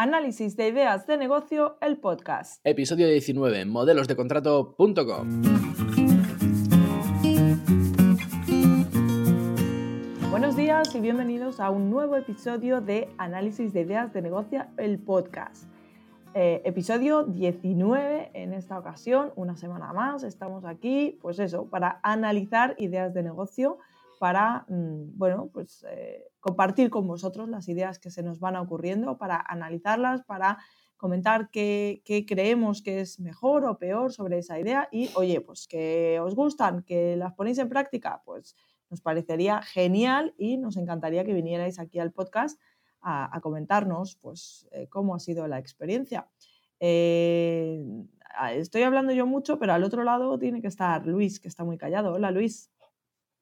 Análisis de ideas de negocio, el podcast. Episodio 19, modelosdecontrato.com. Buenos días y bienvenidos a un nuevo episodio de Análisis de ideas de negocio, el podcast. Eh, episodio 19 en esta ocasión, una semana más, estamos aquí, pues eso, para analizar ideas de negocio, para, mm, bueno, pues eh, compartir con vosotros las ideas que se nos van ocurriendo, para analizarlas, para comentar qué, qué, creemos que es mejor o peor sobre esa idea y, oye, pues que os gustan, que las ponéis en práctica, pues nos parecería genial y nos encantaría que vinierais aquí al podcast a, comentarnos pues, eh, cómo ha sido la experiencia. Eh, estoy hablando yo mucho, pero al otro lado tiene que estar Luis, que está muy callado. Hola, Luis.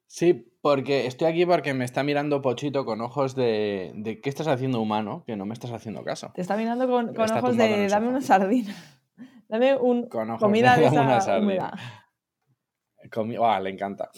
Sí, porque estoy aquí porque me está mirando Pochito con ojos de, de ¿qué estás haciendo humano? Que no me estás haciendo caso. Te está mirando con, ojos de dame una sardina. Dame un comida de, esa humedad. Ah, le encanta.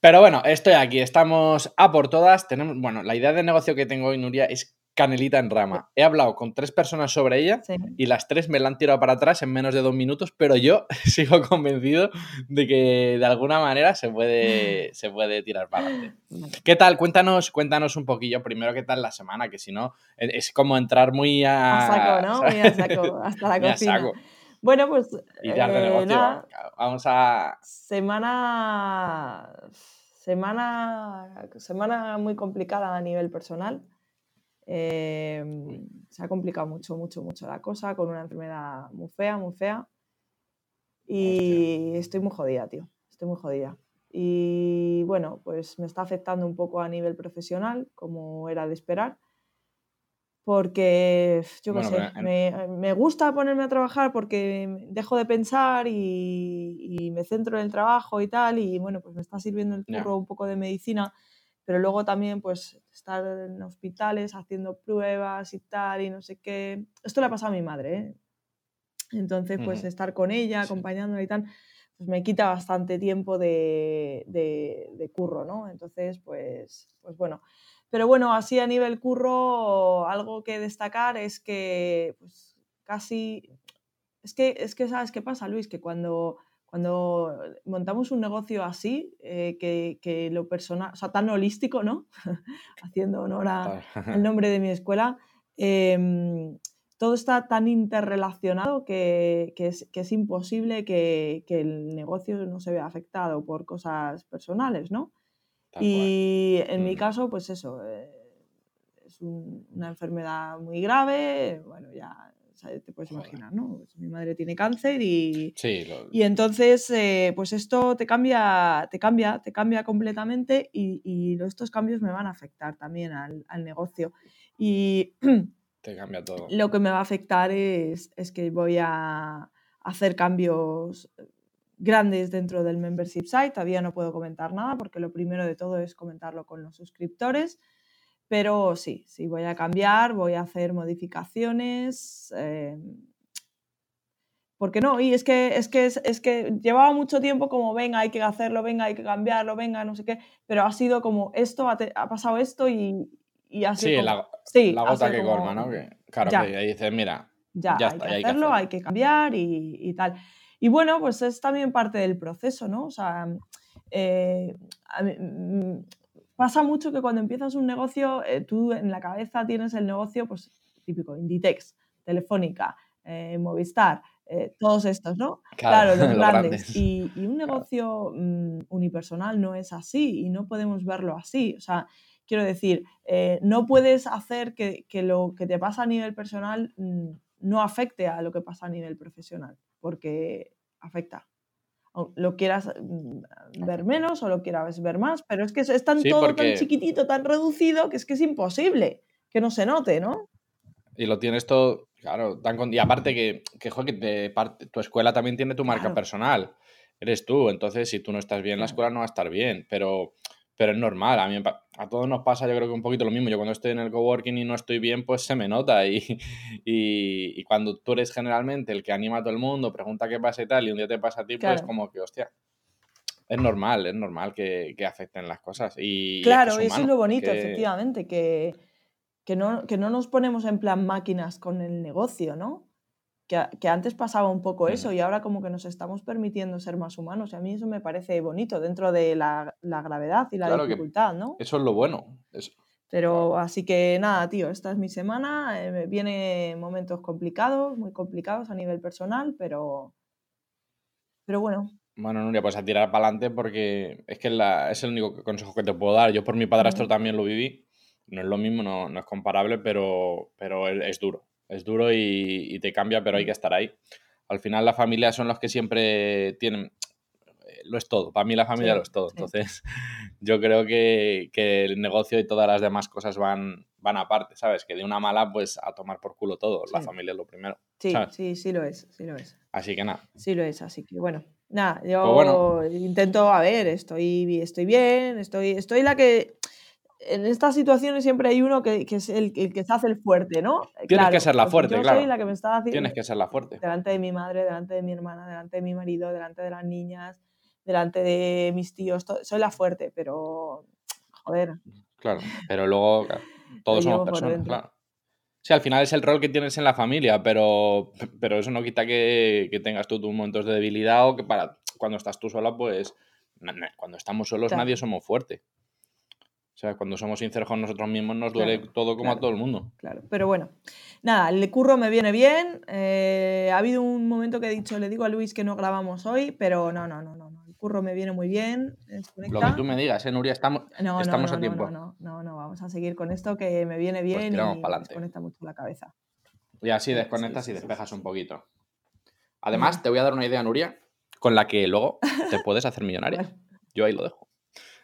Pero bueno, estoy aquí, estamos a por todas. Tenemos, bueno, la idea de negocio que tengo hoy, Nuria, es canelita en rama. He hablado con tres personas sobre ella y las tres me la han tirado para atrás en menos de dos minutos, pero yo sigo convencido de que de alguna manera se puede, se puede tirar para adelante. ¿Qué tal? Cuéntanos, cuéntanos un poquillo primero qué tal la semana, que si no e, es como entrar muy a... A saco, ¿no? Muy a saco, hasta la cocina. Bueno, pues... Y de eh, negocio. Vamos a... Semana Semana, semana muy complicada a nivel personal. Em, se ha complicado mucho, mucho, mucho la cosa con una enfermedad muy fea, muy fea. Y estoy muy jodida, tío. Estoy muy jodida. Y bueno, pues me está afectando un poco a nivel profesional, como era de esperar porque yo qué sé, me, gusta ponerme a trabajar porque dejo de pensar y, me centro en el trabajo y tal, y bueno, pues me está sirviendo el curro un poco de medicina, pero luego también pues estar en hospitales haciendo pruebas y tal, y no sé qué. Esto le ha pasado a mi madre, ¿eh? Entonces, pues estar con ella, acompañándola y tal, pues me quita bastante tiempo de, de, de curro, ¿no? Entonces, pues, pues bueno. Pero bueno, así a nivel curro, algo que destacar es que pues, casi... Es que, es que, ¿sabes qué pasa, Luis? Que cuando, cuando montamos un negocio así, eh, que, que, lo personal, o sea, tan holístico, ¿no? Haciendo honor al nombre de mi escuela, em, todo está tan interrelacionado que, que, es, que es, imposible que, el negocio no se vea afectado por cosas personales, ¿no? y en mi mm. caso, pues eso, eh, es una enfermedad muy grave, bueno, ya te puedes imaginar, ¿no? Pues mi madre tiene cáncer y, sí, y entonces, eh, pues esto te cambia, te cambia, te cambia completamente y, y estos cambios me van a afectar también al, al negocio. Y te cambia todo. Lo que me va a afectar es, es que voy a hacer cambios grandes dentro del membership site. Todavía no puedo comentar nada porque lo primero de todo es comentarlo con los suscriptores. Pero sí, sí, voy a cambiar, voy a hacer modificaciones. Eh, ¿Por qué no? Y es que, es, que, es, que llevaba mucho tiempo como, venga, hay que hacerlo, venga, hay que cambiarlo, venga, no sé qué, pero ha sido como esto, ha, pasado esto y, y ha sido... Sí, la, gota que colma, ¿no? claro, que ahí dices, mira, ya, hay, que hacerlo, hay que cambiar y, y tal. Y bueno, pues es también parte del proceso, ¿no? O sea, eh, mm, pasa mucho que cuando empiezas un negocio, eh, tú en la cabeza tienes el negocio, pues típico, Inditex, Telefónica, eh, Movistar, todos estos, ¿no? Claro, los grandes. Y, un negocio mm, unipersonal no es así y no podemos verlo así. O sea, quiero decir, no puedes hacer que, que, lo que te pasa a nivel personal mm, no afecte a lo que pasa a nivel profesional porque afecta. Lo quieras mm, ver menos o lo quieras ver más, pero es que es tan todo tan chiquitito, tan reducido, que es que es imposible que no se note, ¿no? Y lo tienes todo, claro, tan y aparte que, que, joder, parte, tu escuela también tiene tu marca personal, eres tú, entonces si tú no estás bien, la escuela no va a estar bien, pero pero es normal. A, mí, a todos nos pasa, yo creo que un poquito lo mismo. Yo cuando estoy en el coworking y no estoy bien, pues se me nota. Y, y, cuando tú eres generalmente el que anima a todo el mundo, pregunta qué pasa y tal, y un día te pasa a ti, pues como que, hostia, es normal, es normal que, que afecten las cosas. Y, claro, y eso es lo bonito, efectivamente, que, que no, que no nos ponemos en plan máquinas con el negocio, ¿no? Que, antes pasaba un poco eso y ahora como que nos estamos permitiendo ser más humanos. Y a mí eso me parece bonito dentro de la, gravedad y la dificultad, ¿no? Eso es lo bueno. Pero así que nada, tío, esta es mi semana. Eh, viene momentos complicados, muy complicados a nivel personal, pero, pero bueno. Bueno, Nuria, pues a tirar para adelante porque es que es el único consejo que te puedo dar. Yo por mi padrastro también lo viví. No es lo mismo, no, no es comparable, pero, pero es duro es duro y, te cambia, pero hay que estar ahí. Al final la familia son los que siempre tienen, eh, lo es todo, para mí la familia lo es todo. Entonces, yo creo que, el negocio y todas las demás cosas van, van aparte, ¿sabes? Que de una mala, pues a tomar por culo todo. La familia es lo primero. Sí, sí, sí lo es, sí lo es. Así que nada. Sí lo es, así que bueno. Nada, yo pues intento, a ver, estoy, estoy bien, estoy, estoy la que en estas situaciones siempre hay uno que, es el, que se hace el fuerte, ¿no? Tienes que ser la pues fuerte, yo claro. Soy la que me está haciendo, Tienes que ser la fuerte. Delante de mi madre, delante de mi hermana, delante de mi marido, delante de las niñas, delante de mis tíos. soy la fuerte, pero. Joder. Claro, pero luego todos somos personas, claro. Sí, al final es el rol que tienes en la familia, pero, pero eso no quita que, tengas tú tus momentos de debilidad o que para cuando estás tú sola, pues cuando estamos solos nadie somos fuertes. Sea, cuando somos sinceros con nosotros mismos nos duele todo como a todo el mundo. Claro, pero bueno, nada, el curro me viene bien. Eh, ha habido un momento que he dicho, le digo a Luis que no grabamos hoy, pero no, no, no, no, no. el curro me viene muy bien. Lo que tú me digas, ¿eh, Nuria? Estamos, estamos a tiempo. No, no, no, vamos a seguir con esto que me viene pues bien y me desconecta mucho la cabeza. Y así desconectas y despejas un poquito. Además, te voy a dar una idea, Nuria, con la que luego te puedes hacer millonaria. Yo ahí lo dejo.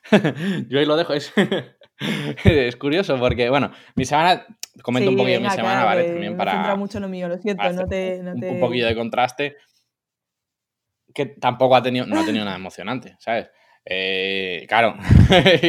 Yo ahí lo dejo. Es, es curioso porque, bueno, mi semana, comento un poquillo mi semana, ¿vale? También para. mucho lo mío, lo siento, no te, Un poquillo de contraste que tampoco ha tenido, no ha tenido nada emocionante, ¿sabes? Eh, claro,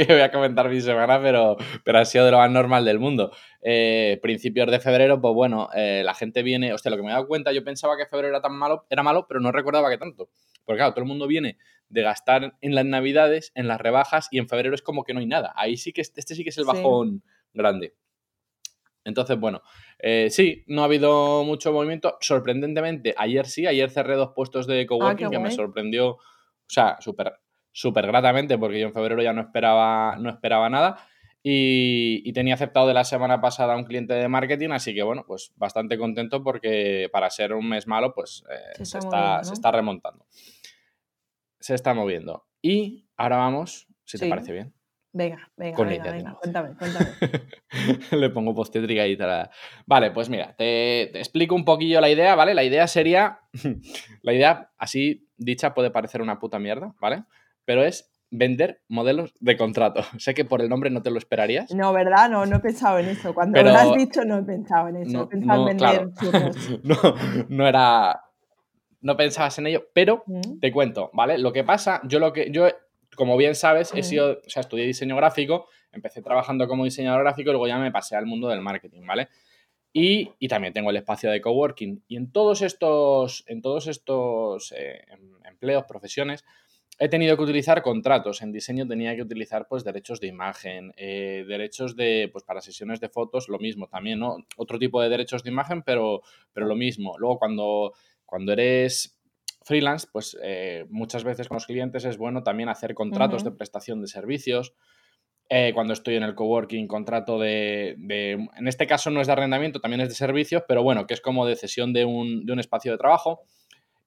voy a comentar mi semana, pero, pero ha sido de lo más normal del mundo. Eh, principios de febrero, pues bueno, eh, la gente viene, hostia, lo que me he dado cuenta, yo pensaba que febrero era tan malo, era malo, pero no recordaba que tanto. Porque claro, todo el mundo viene de gastar en las navidades, en las rebajas, y en febrero es como que no hay nada. Ahí sí que este sí que es el bajón grande. Entonces, bueno, eh, sí, no ha habido mucho movimiento. Sorprendentemente, ayer sí, ayer cerré dos puestos de ah, coworking que me sorprendió, o sea, súper súper gratamente, porque yo en febrero ya no esperaba, no esperaba nada. Y, tenía aceptado de la semana pasada a un cliente de marketing, así que bueno, pues bastante contento porque para ser un mes malo, pues eh, se, está, se, está, remontando se está moviendo. Y ahora vamos, si te parece bien. Venga, venga, venga, cuéntame, cuéntame. Le pongo postétrica y tal. Vale, pues mira, te, explico un poquillo la idea, ¿vale? La idea sería, la idea así dicha puede parecer una puta mierda, ¿vale? Pero es vender modelos de contrato. Sé que por el nombre no te lo esperarías. No, ¿verdad? No, no he pensado en eso. Cuando lo has dicho no he pensado en eso. he pensado en vender churros. no, no era no pensabas en ello, pero mm. te cuento, ¿vale? Lo que pasa, yo lo que, yo, como bien sabes, he mm. sido, o sea, estudié diseño gráfico, empecé trabajando como diseñador gráfico y luego ya me pasé al mundo del marketing, ¿vale? Y, también tengo el espacio de coworking. Y en todos estos, en todos estos eh, em, empleos, profesiones, he tenido que utilizar contratos. En diseño tenía que utilizar pues derechos de imagen, eh, derechos de, pues para sesiones de fotos, lo mismo también, ¿no? Otro tipo de derechos de imagen, pero, pero lo mismo. Luego cuando cuando eres freelance, pues eh, muchas veces con los clientes es bueno también hacer contratos de prestación de servicios. Eh, cuando estoy en el coworking, contrato de, en este caso no es de arrendamiento, también es de servicios, pero bueno, que es como de cesión de un, espacio de trabajo.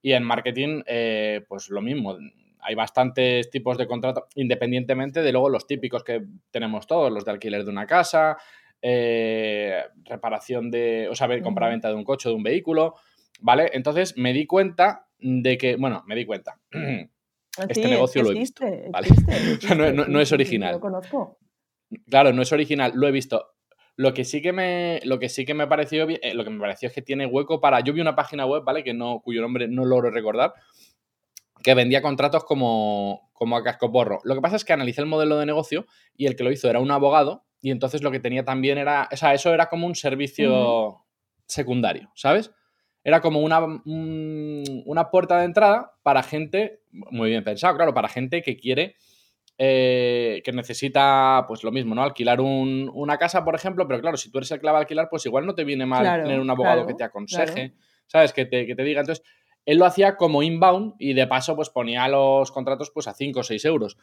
Y en marketing, eh, pues lo mismo. Hay bastantes tipos de contrato, independientemente de luego los típicos que tenemos todos, los de alquiler de una casa, reparación de, o sea, compra-venta de un coche, de un vehículo. ¿Vale? Entonces me di cuenta de que, bueno, me di cuenta. este negocio lo he visto. ¿vale? no, es original. Lo conozco. Claro, no es original, lo he visto. Lo que sí que me, lo que sí que me pareció eh, lo que me pareció es que tiene hueco para. Yo vi una página web, ¿vale? Que no, cuyo nombre no logro recordar, que vendía contratos como, como a cascoporro. Lo que pasa es que analicé el modelo de negocio y el que lo hizo era un abogado, y entonces lo que tenía también era. O sea, eso era como un servicio secundario, ¿sabes? Era como una, una puerta de entrada para gente, muy bien pensado, claro, para gente que quiere eh, que necesita, pues lo mismo, ¿no? Alquilar una casa, por ejemplo, pero claro, si tú eres el que la va a alquilar, pues igual no te viene mal tener un abogado que te aconseje, ¿sabes? Que te, que te diga. Entonces, él lo hacía como inbound y de paso, pues ponía los contratos pues a 5 o 6 euros.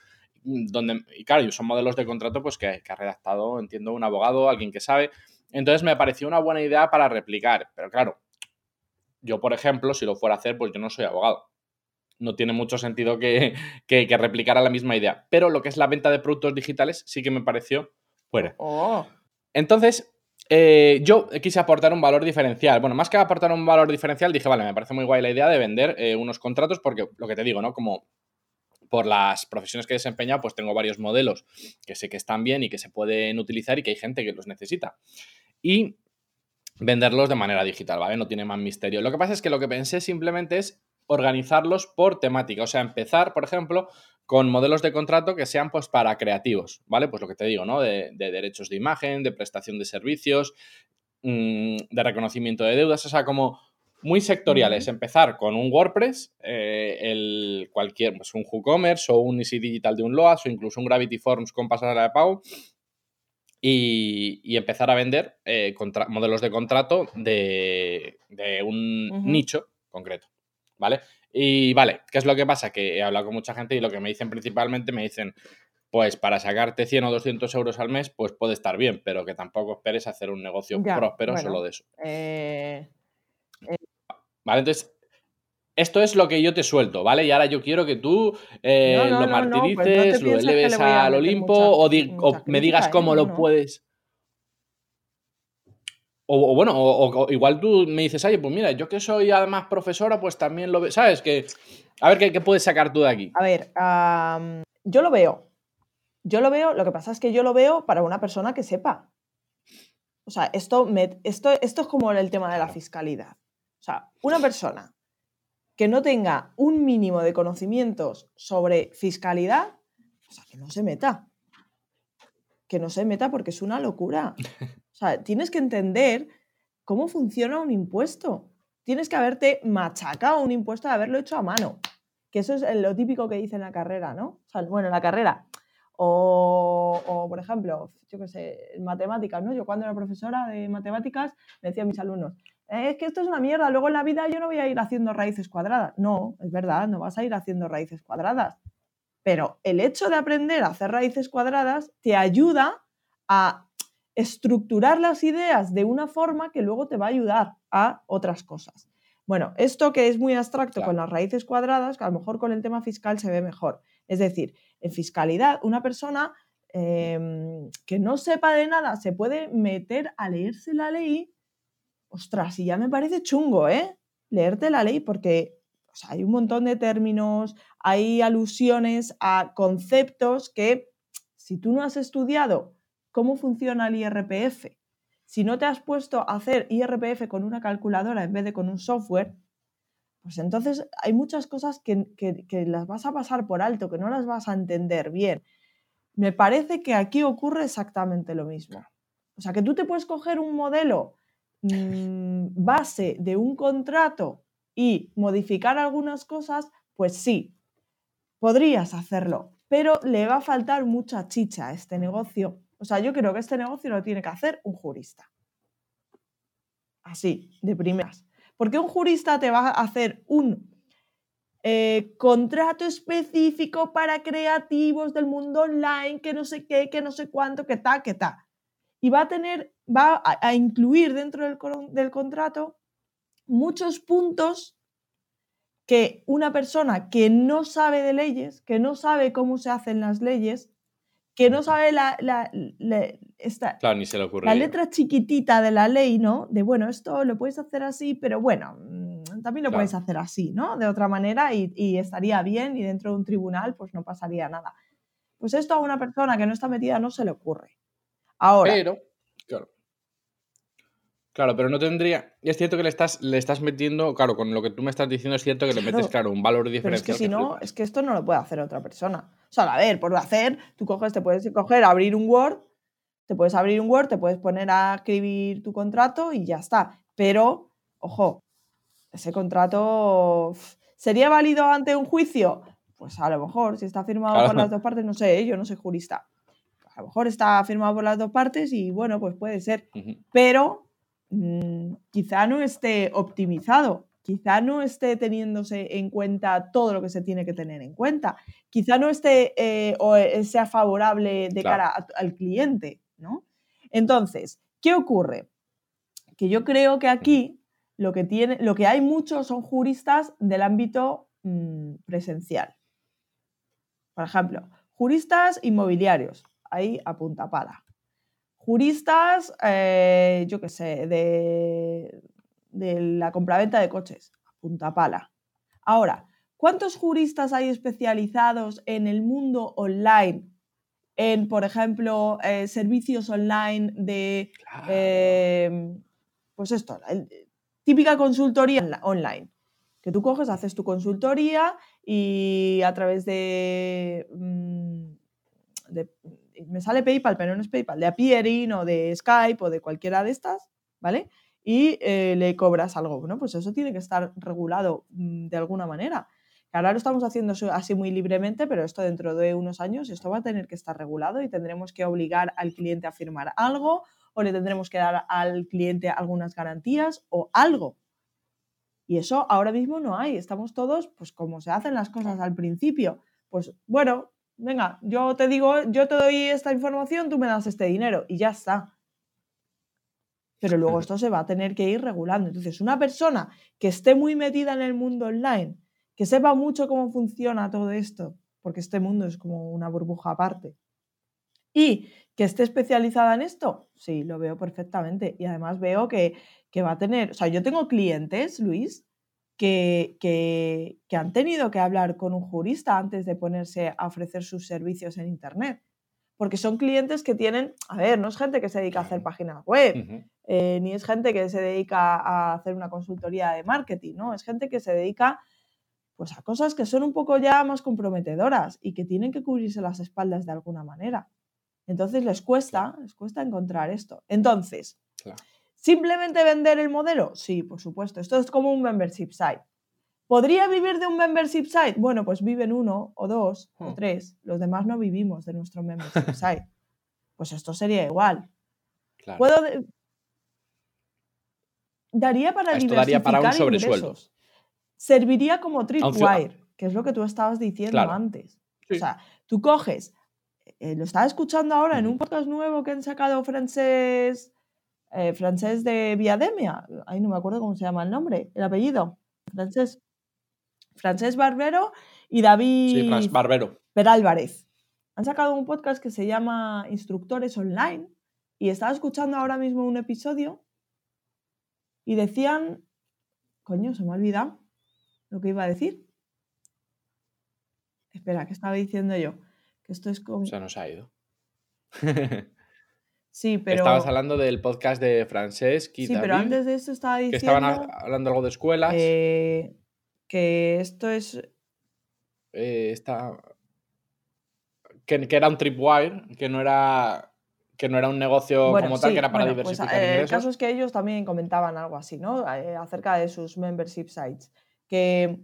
Donde, y claro, son modelos de contrato pues que, que ha redactado, entiendo, un abogado, alguien que sabe. Entonces me pareció una buena idea para replicar. Pero claro, yo, por ejemplo, si lo fuera a hacer, pues yo no soy abogado no tiene mucho sentido que, que, replicara la misma idea. Pero lo que es la venta de productos digitales sí que me pareció fuera. Oh. Entonces, eh, yo quise aportar un valor diferencial. Bueno, más que aportar un valor diferencial, dije, vale, me parece muy guay la idea de vender eh, unos contratos porque lo que te digo, ¿no? Como por las profesiones que he desempeñado, pues tengo varios modelos que sé que están bien y que se pueden utilizar y que hay gente que los necesita. Y venderlos de manera digital, ¿vale? No tiene más misterio. Lo que pasa es que lo que pensé simplemente es organizarlos por temática. O sea, empezar, por ejemplo, con modelos de contrato que sean pues para creativos, ¿vale? Pues lo que te digo, ¿no? De, derechos de imagen, de prestación de servicios, mm, de reconocimiento de deudas, o sea, como muy sectoriales. Empezar con un WordPress, eh, el cualquier, pues un WooCommerce o un Easy Digital de un Loas o incluso un Gravity Forms con pasarela de pago y, empezar a vender eh, modelos de contrato de, un nicho concreto. ¿vale? Y vale, ¿qué es lo que pasa? Que he hablado con mucha gente y lo que me dicen principalmente, me dicen, pues para sacarte 100 o 200 euros al mes, pues puede estar bien, pero que tampoco esperes hacer un negocio próspero solo de eso. Eh, eh. Vale, entonces, esto es lo que yo te suelto, ¿vale? Y ahora yo quiero que tú eh, lo pues martirices, lo eleves al Olimpo o, me digas cómo lo puedes. O, bueno, o, igual tú me dices, oye, pues mira, yo que soy además profesora, pues también lo veo, ¿sabes? Que, a ver, ¿qué, puedes sacar tú de aquí? A ver, yo lo veo. Yo lo veo, lo que pasa es que yo lo veo para una persona que sepa. O sea, esto, esto, esto es como el tema de la fiscalidad. O sea, una persona que no tenga un mínimo de conocimientos sobre fiscalidad, o sea, que no se meta. Que no se meta porque es una locura. O sea, tienes que entender cómo funciona un impuesto. Tienes que haberte machacado un impuesto de haberlo hecho a mano. Que eso es lo típico que dice en la carrera, ¿no? O sea, bueno, en la carrera. O, por ejemplo, yo qué sé, matemáticas, ¿no? Yo cuando era profesora de matemáticas le decía a mis alumnos, es que esto es una mierda, luego en la vida yo no voy a ir haciendo raíces cuadradas. No, es verdad, no vas a ir haciendo raíces cuadradas. Pero el hecho de aprender a hacer raíces cuadradas te ayuda a estructurar las ideas de una forma que luego te va a ayudar a otras cosas. Bueno, esto que es muy abstracto con las raíces cuadradas, que a lo mejor con el tema fiscal se ve mejor. Es decir, en fiscalidad, una persona em, que no sepa de nada se puede meter a leerse la ley. Ostras, y ya me parece chungo, ¿eh? Leerte la ley porque hay un montón de términos, hay alusiones a conceptos que si tú no has estudiado cómo funciona el IRPF. Si no te has puesto a hacer IRPF con una calculadora en vez de con un software, pues entonces hay muchas cosas que, las vas a pasar por alto, que no las vas a entender bien. Me parece que aquí ocurre exactamente lo mismo. O sea, que tú te puedes coger un modelo mm, base de un contrato y modificar algunas cosas, pues sí, podrías hacerlo, pero le va a faltar mucha chicha a este negocio o sea, yo creo que este negocio lo tiene que hacer un jurista. Así, de primeras. Porque un jurista te va a hacer un eh, contrato específico para creativos del mundo online, que no sé qué, que no sé cuánto, que tal, que tal. Y va a tener, va a, incluir dentro del, del contrato muchos puntos que una persona que no sabe de leyes, que no sabe cómo se hacen las leyes, que no sabe la, la, la letra chiquitita de la ley, ¿no? De, bueno, esto lo puedes hacer así, pero bueno, mm, también lo puedes hacer así, ¿no? De otra manera y, estaría bien y dentro de un tribunal pues no pasaría nada. Pues esto a una persona que no está metida no se le ocurre. Ahora, pero, claro. Claro, pero no tendría. Y es cierto que le estás, le estás metiendo, claro, con lo que tú me estás diciendo, es cierto que le metes, claro, un valor diferencial. Pero es que si no, es que esto no lo puede hacer otra persona. O sea, a ver, por hacer, tú coges, te puedes coger, abrir un Word, te puedes abrir un Word, te puedes poner a escribir tu contrato y ya está. Pero, ojo, ese contrato sería válido ante un juicio. pues a lo mejor, si está firmado por las dos partes, no sé, yo no soy jurista. A lo mejor está firmado por las dos partes y bueno, pues puede ser. Pero mm, quizá no esté optimizado, quizá no esté teniéndose en cuenta todo lo que se tiene que tener en cuenta, quizá no esté eh, o eh, sea favorable de cara al cliente, ¿no? Entonces, ¿qué ocurre? Que yo creo que aquí lo que, tiene, lo que hay muchos son juristas del ámbito mm, presencial. Por ejemplo, juristas inmobiliarios, ahí a punta pala. Juristas, eh, yo qué sé, de, de la compraventa de coches, a punta pala. Ahora, ¿cuántos juristas hay especializados en el mundo online? En, por ejemplo, eh, servicios online de, em, pues esto, típica consultoría online, que tú coges, haces tu consultoría y a través de, mm, me sale PayPal, pero no es PayPal, de Appearing o de Skype o de cualquiera de estas, ¿vale? Y eh, le cobras algo. Bueno, pues eso tiene que estar regulado mm, de alguna manera. Ahora lo estamos haciendo así muy libremente, pero esto dentro de unos años, esto va a tener que estar regulado y tendremos que obligar al cliente a firmar algo o le tendremos que dar al cliente algunas garantías o algo. Y eso ahora mismo no hay. Estamos todos, pues como se hacen las cosas al principio. Pues bueno, venga, yo te digo, yo te doy esta información, tú me das este dinero y ya está. Pero luego esto se va a tener que ir regulando. Entonces, una persona que esté muy metida en el mundo online, que sepa mucho cómo funciona todo esto, porque este mundo es como una burbuja aparte, y que esté especializada en esto, sí, lo veo perfectamente. Y además veo que, que va a tener, o sea, yo tengo clientes, Luis, que, que, que, han tenido que hablar con un jurista antes de ponerse a ofrecer sus servicios en Internet. Porque son clientes que tienen, a ver, no es gente que se dedica a hacer páginas web, eh, ni es gente que se dedica a hacer una consultoría de marketing, ¿no? Es gente que se dedica pues, a cosas que son un poco ya más comprometedoras y que tienen que cubrirse las espaldas de alguna manera. Entonces les cuesta, les cuesta encontrar esto. Entonces, ¿simplemente vender el modelo? Sí, por supuesto. Esto es como un membership site. ¿Podría vivir de un membership site? Bueno, pues viven uno o dos o hmm. tres. Los demás no vivimos de nuestro membership site. Pues esto sería igual. Puedo daría para esto daría para un sobresueldo. Serviría como tripwire, que es lo que tú estabas diciendo antes. O sea, tú coges eh, lo estaba escuchando ahora en un podcast nuevo que han sacado francés, eh, francés de Viademia. Ahí no me acuerdo cómo se llama el nombre, el apellido. Francés. Francés Barbero y David sí, Barbero. Perálvarez. Han sacado un podcast que se llama Instructores Online y estaba escuchando ahora mismo un episodio y decían, coño, se me ha olvidado lo que iba a decir. Espera, ¿qué estaba diciendo yo? esto es como... Se nos ha ido. sí, pero... Estabas hablando del podcast de Francesc Sí, pero antes de eso estaba diciendo... Que estaban hablando algo de escuelas. que esto es... Eh, está... Que, era un tripwire, que no era que no era un negocio como tal, que era para pues, diversificar pues, El caso es que ellos también comentaban algo así, ¿no? Eh, acerca de sus membership sites. Que,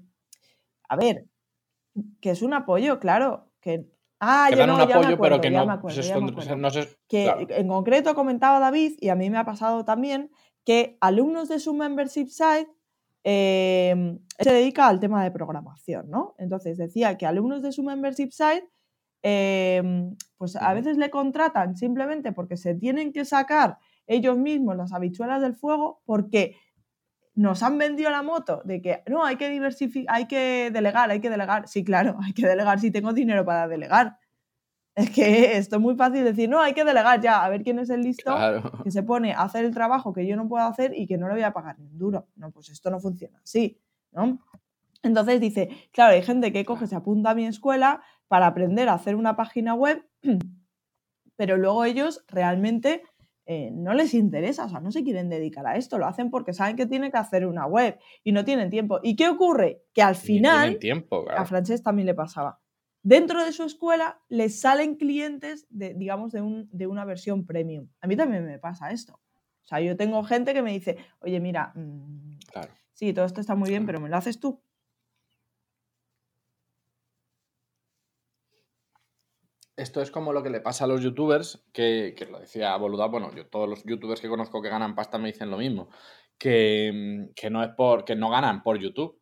a ver, que es un apoyo, claro, que Ah, yo no, un apoyo, pero que no, que en concreto comentaba David, y a mí me ha pasado también, que alumnos de su membership site em, se dedica al tema de programación, ¿no? Entonces decía que alumnos de su membership site, em, pues a veces le contratan simplemente porque se tienen que sacar ellos mismos las habichuelas del fuego, porque nos han vendido la moto de que no, hay que diversificar, hay que delegar, hay que delegar. Sí, claro, hay que delegar si tengo dinero para delegar. Es que esto es muy fácil decir, no, hay que delegar ya, a ver quién es el listo que se pone a hacer el trabajo que yo no puedo hacer y que no le voy a pagar ni un duro. No, pues esto no funciona así, ¿no? Entonces dice, claro, hay gente que coge, se apunta a mi escuela para aprender a hacer una página web, pero luego ellos realmente eh, no les interesa, o sea, no se quieren dedicar a esto, lo hacen porque saben que tienen que hacer una web y no tienen tiempo. ¿Y qué ocurre? Que al final, tiempo, a Francés también le pasaba. Dentro de su escuela les salen clientes, de, digamos, de, un, de una versión premium. A mí también me pasa esto. O sea, yo tengo gente que me dice, oye, mira, mm, sí, todo esto está muy bien, pero ¿me lo haces tú? Esto es como lo que le pasa a los youtubers, que, que lo decía Boluda, bueno, yo, todos los youtubers que conozco que ganan pasta me dicen lo mismo, que, que no es por, que no ganan por YouTube,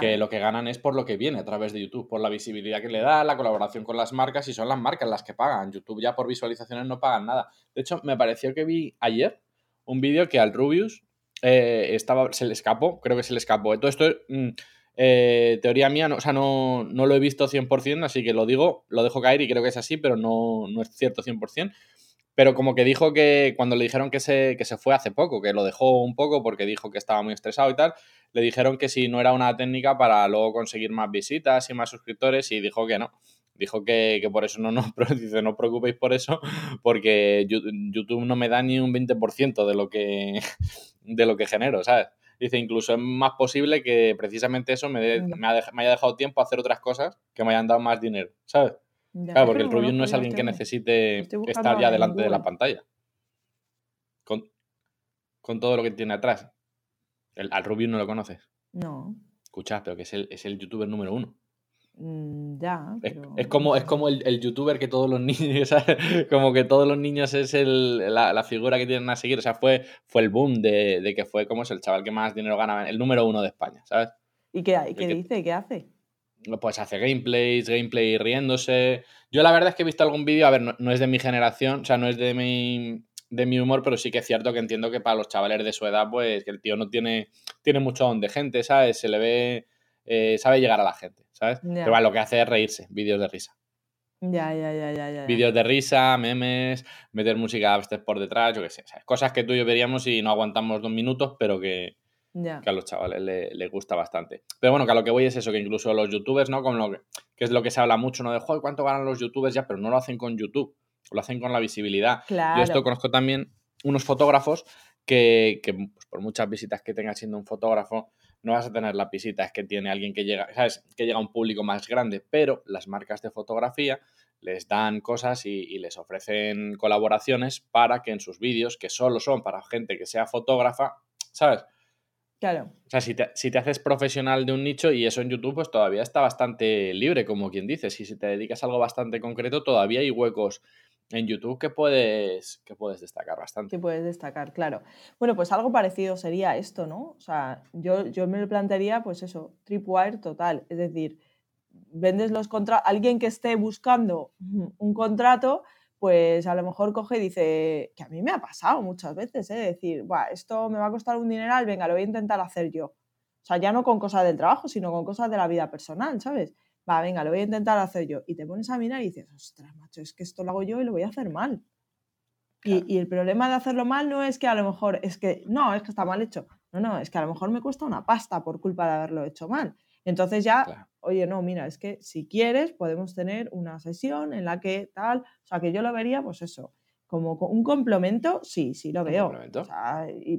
que lo que ganan es por lo que viene a través de YouTube, por la visibilidad que le da, la colaboración con las marcas y son las marcas las que pagan. YouTube ya por visualizaciones no pagan nada. De hecho, me pareció que vi ayer un vídeo que al Rubius eh, estaba, se le escapó, creo que se le escapó. Todo esto mm, eh, teoría mía, no, o sea, no, no, lo he visto 100%, así que lo digo, lo dejo caer y creo que es así, pero no, no es cierto 100%. Pero como que dijo que cuando le dijeron que se, que se fue hace poco, que lo dejó un poco porque dijo que estaba muy estresado y tal, le dijeron que si no era una técnica para luego conseguir más visitas y más suscriptores y dijo que no. Dijo que, que por eso no nos dice, no preocupéis por eso, porque YouTube no me da ni un 20% de lo que de lo que genero, ¿sabes? Dice, incluso es más posible que precisamente eso me, me, haya dejado tiempo a hacer otras cosas que me hayan dado más dinero, ¿sabes? claro, porque el Rubius no es alguien que necesite estar ya delante de la pantalla. Con, con, todo lo que tiene atrás. El, al Rubius no lo conoces. No. Escuchad, pero que es el, es el youtuber número uno. Mm, ya. Es, como, es como el, youtuber que todos los niños, como que todos los niños es el, la, figura que tienen a seguir. O sea, fue, fue el boom de, que fue como es el chaval que más dinero ganaba, el número uno de España, ¿sabes? ¿Y qué, qué dice? ¿Qué hace? Pues hace gameplays, gameplay riéndose. Yo la verdad es que he visto algún vídeo, a ver, no, es de mi generación, o sea, no es de mi, de mi humor, pero sí que es cierto que entiendo que para los chavales de su edad, pues que el tío no tiene, tiene mucho don de gente, ¿sabes? Se le ve, eh, sabe llegar a la gente. ¿sabes? Pero bueno, lo que hace es reírse, vídeos de risa. Ya, ya, ya, ya, ya. Vídeos de risa, memes, meter música por detrás, yo qué sé. Cosas que tú y yo veríamos y no aguantamos dos minutos, pero que, que a los chavales les le gusta bastante. Pero bueno, que a lo que voy es eso, que incluso los youtubers, ¿no? Con lo que, que es lo que se habla mucho, ¿no? De, joder, ¿cuánto ganan los youtubers ya? Pero no lo hacen con YouTube, lo hacen con la visibilidad. Claro. Yo esto conozco también unos fotógrafos que, que pues, por muchas visitas que tenga siendo un fotógrafo, no vas a tener las visitas que tiene alguien que llega, ¿sabes? Que llega a un público más grande, pero las marcas de fotografía les dan cosas y, les ofrecen colaboraciones para que en sus vídeos, que solo son para gente que sea fotógrafa, ¿sabes? Claro. O sea, si te, si te, haces profesional de un nicho y eso en YouTube, pues todavía está bastante libre, como quien dice. Si te dedicas a algo bastante concreto, todavía hay huecos en YouTube que puedes, que puedes destacar bastante. Que puedes destacar, claro. Bueno, pues algo parecido sería esto, ¿no? O sea, yo, yo me lo plantearía, pues eso, tripwire total. Es decir, vendes los contratos, alguien que esté buscando un contrato, pues a lo mejor coge y dice, que a mí me ha pasado muchas veces, ¿eh? decir, esto me va a costar un dineral, venga, lo voy a intentar hacer yo. O sea, ya no con cosas del trabajo, sino con cosas de la vida personal, ¿sabes? Va, venga, lo voy a intentar hacer yo. Y te pones a mirar y dices, ostras, macho, es que esto lo hago yo y lo voy a hacer mal. Y, el problema de hacerlo mal no es que a lo mejor, es que, no, es que está mal hecho. No, no, es que a lo mejor me cuesta una pasta por culpa de haberlo hecho mal. Entonces ya, oye, no, mira, es que si quieres podemos tener una sesión en la que tal, o sea, que yo lo vería, pues eso, como un complemento, sí, sí lo veo.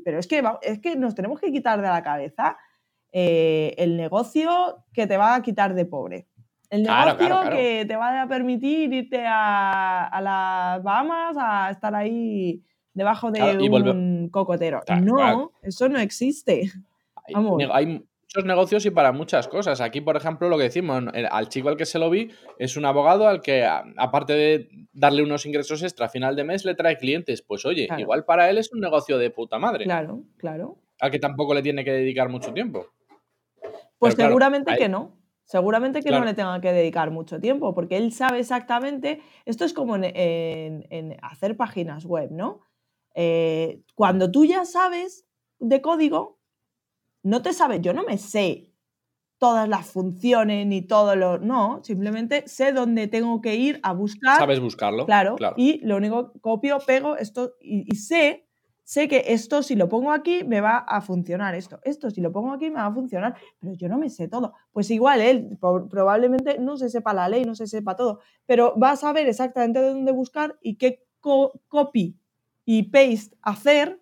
pero es que, es que nos tenemos que quitar de la cabeza eh, el negocio que te va a quitar de pobre. El negocio que te va a permitir irte a, las Bahamas a estar ahí debajo de un cocotero. no, eso no existe. Hay, muchos negocios y para muchas cosas. Aquí, por ejemplo, lo que decimos, al chico al que se lo vi es un abogado al que, aparte de darle unos ingresos extra a final de mes, le trae clientes. Pues oye, igual para él es un negocio de puta madre. Claro, claro. Al que tampoco le tiene que dedicar mucho tiempo. Pues seguramente que no. Seguramente que no le tenga que dedicar mucho tiempo, porque él sabe exactamente, esto es como en, hacer páginas web, ¿no? Eh, cuando tú ya sabes de código, no te sabes, yo no me sé todas las funciones ni todo lo, no, simplemente sé dónde tengo que ir a buscar. Sabes buscarlo. Claro, y lo único, copio, pego esto y sé sé que esto si lo pongo aquí me va a funcionar esto, esto si lo pongo aquí me va a funcionar, pero yo no me sé todo. Pues igual él probablemente no se sepa la ley, no se sepa todo, pero va a saber exactamente dónde buscar y qué copy y paste hacer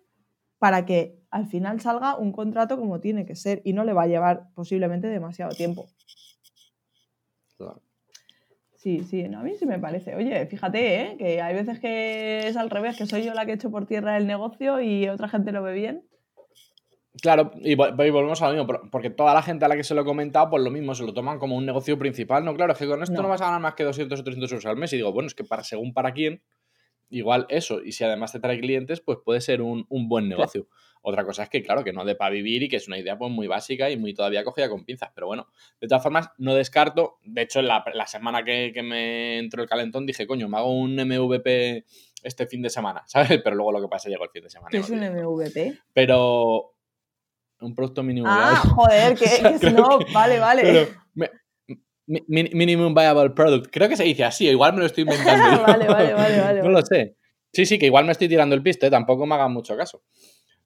para que al final salga un contrato como tiene que ser y no le va a llevar posiblemente demasiado tiempo. Sí, sí, a mí sí me parece. Oye, fíjate, ¿eh? que hay veces que es al revés, que soy yo la que he hecho por tierra el negocio y otra gente lo ve bien. Claro, y, volvemos a lo mismo, porque toda la gente a la que se lo he comentado, pues lo mismo, se lo toman como un negocio principal. No, claro, es que con esto no, vas a ganar más que 200 o 300 euros al mes. Y digo, bueno, es que para según para quién, igual eso, y si además te trae clientes, pues puede ser un, buen negocio. Otra cosa es que, claro, que no de para vivir y que es una idea pues muy básica y muy todavía cogida con pinzas. Pero bueno, de todas formas, no descarto. De hecho, la, la semana que, que, me entró el calentón dije, coño, me hago un MVP este fin de semana, ¿sabes? Pero luego lo que pasa llegó el fin de semana. ¿Qué es un MVP? Pero un producto mínimo ah, joder, que, no, vale, vale. Minimum Viable Product. Creo que se dice así, igual me lo estoy inventando. vale, vale, vale, vale. No lo sé. Sí, sí, que igual me estoy tirando el piste, tampoco me hagan mucho caso.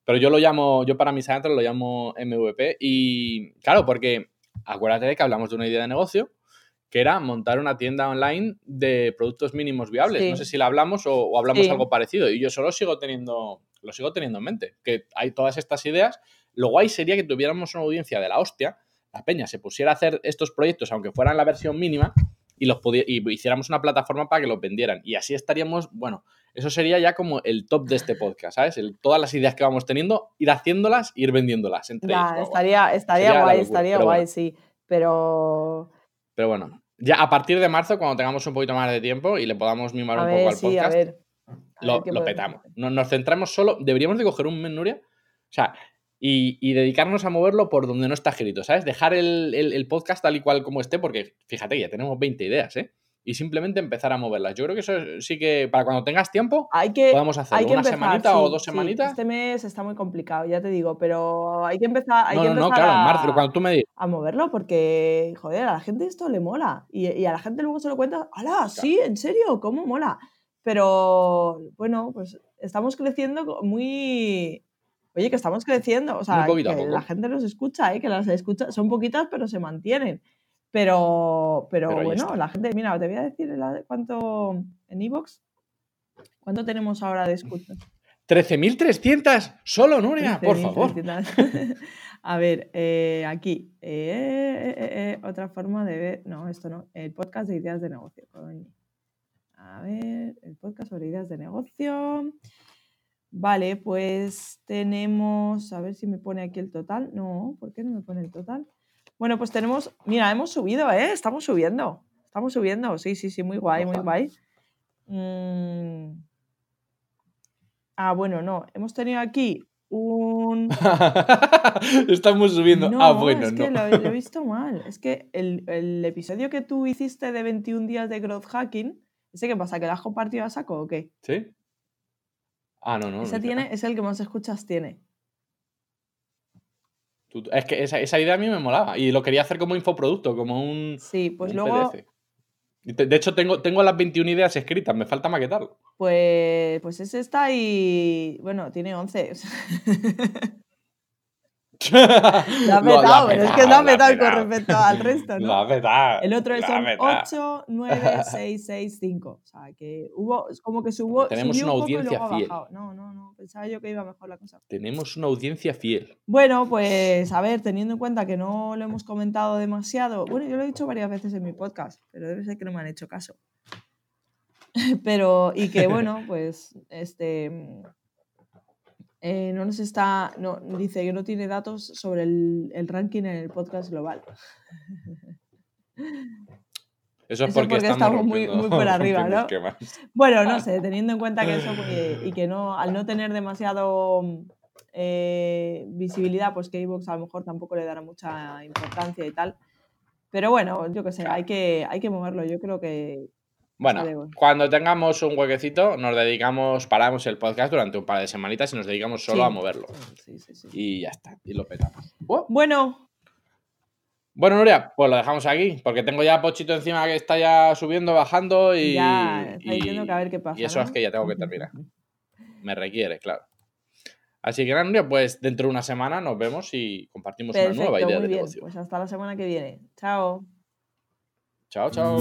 Pero yo lo llamo, yo para mis adentros lo llamo MVP. Y claro, porque acuérdate de que hablamos de una idea de negocio que era montar una tienda online de productos mínimos viables. No sé si la hablamos o, hablamos algo parecido. Y yo solo sigo teniendo, lo sigo teniendo en mente. Que hay todas estas ideas lo guay sería que tuviéramos una audiencia de la hostia, la peña se pusiera a hacer estos proyectos, aunque fueran la versión mínima, y, los y hiciéramos una plataforma para que los vendieran. Y así estaríamos, bueno, eso sería ya como el top de este podcast, ¿sabes? todas las ideas que vamos teniendo, ir haciéndolas, ir vendiéndolas entre Estaría, estaría guay, estaría guay, sí. Pero. Pero bueno, ya a partir de marzo, cuando tengamos un poquito más de tiempo y le podamos mimar un poco al sí, podcast, a ver. lo, petamos. Nos, centramos solo. Deberíamos de coger un Nuria. O sea, y, dedicarnos a moverlo por donde no está escrito, ¿sabes? Dejar el, podcast tal y cual como esté, porque fíjate, ya tenemos 20 ideas, ¿eh? Y simplemente empezar a moverlas. Yo creo que eso sí que para cuando tengas tiempo hay que, podamos hacerlo. una semanita o dos semanitas. este mes está muy complicado, ya te digo, pero hay que empezar, hay no, que no, no, claro, a, cuando tú me digas. a moverlo porque, joder, a la gente esto le mola. Y, a la gente luego se lo cuenta, ¡hala! Sí, en serio, ¿cómo mola? Pero bueno, pues estamos creciendo muy Oye, que estamos creciendo, o sea, que la gente nos escucha, ¿eh? que las escucha, son poquitas, pero se mantienen. Pero, pero, bueno, la gente, mira, te voy a decir cuánto en Evox, ¿cuánto tenemos ahora de escucha? 13.300 solo, Nuria, por favor. a ver, eh, aquí, eh, eh, otra forma de ver, no, esto no, el podcast de ideas de negocio. A ver, el podcast sobre ideas de negocio. Vale, pues tenemos, a ver si me pone aquí el total. No, ¿por qué no me pone el total? Bueno, pues tenemos, mira, hemos subido, ¿eh? Estamos subiendo. Estamos subiendo, sí, sí, sí, muy guay, muy guay. Mm. Ah, bueno, no, hemos tenido aquí un... Estamos subiendo. ah, bueno, es que lo, he visto mal. Es que el, el, episodio que tú hiciste de 21 días de growth hacking, ¿ese qué pasa? ¿Que lo has compartido a saco o qué? Sí. Ah, no, no. Ese tiene, es el que más escuchas tiene. es que esa, idea a mí me molaba. Y lo quería hacer como infoproducto, como un. Sí, pues luego. De hecho, tengo, tengo las 21 ideas escritas, me falta maquetarlo. Pues, pues ese está y. Bueno, tiene 11. Ha petado, pero es que no ha petado con respecto al resto, ¿no? Ha petado. El otro son 8, 9, 6, 6, 5. O sea, que hubo, como que subo, Tenemos una audiencia fiel. No, no, no, pensaba yo que iba mejor la cosa. Tenemos una audiencia fiel. Bueno, pues a ver, teniendo en cuenta que no lo hemos comentado demasiado, bueno, yo lo he dicho varias veces en mi podcast, pero debe ser que no me han hecho caso. pero, y que bueno, pues, este eh, no nos está, no, dice que no tiene datos sobre el, el ranking en el podcast global. Eso es porque, estamos, muy, muy por arriba, ¿no? Bueno, no sé, teniendo en cuenta que eso y que no, al no tener demasiado eh, visibilidad, pues que iVoox a lo mejor tampoco le dará mucha importancia y tal. Pero bueno, yo qué sé, hay que, hay que moverlo. Yo creo que, bueno, cuando tengamos un huequecito, nos dedicamos, paramos el podcast durante un par de semanitas y nos dedicamos solo a moverlo. Sí, sí, sí. Y ya está, y lo petamos. Bueno. Bueno, Nuria, pues lo dejamos aquí, porque tengo ya Pochito encima que está ya subiendo, bajando y. Ya, está diciendo que a ver qué pasa. Y eso es que ya tengo que terminar. Me requiere, claro. Así que Nuria, pues dentro de una semana nos vemos y compartimos una nueva idea muy de bien. negocio. Pues hasta la semana que viene. Chao. Chao, chao.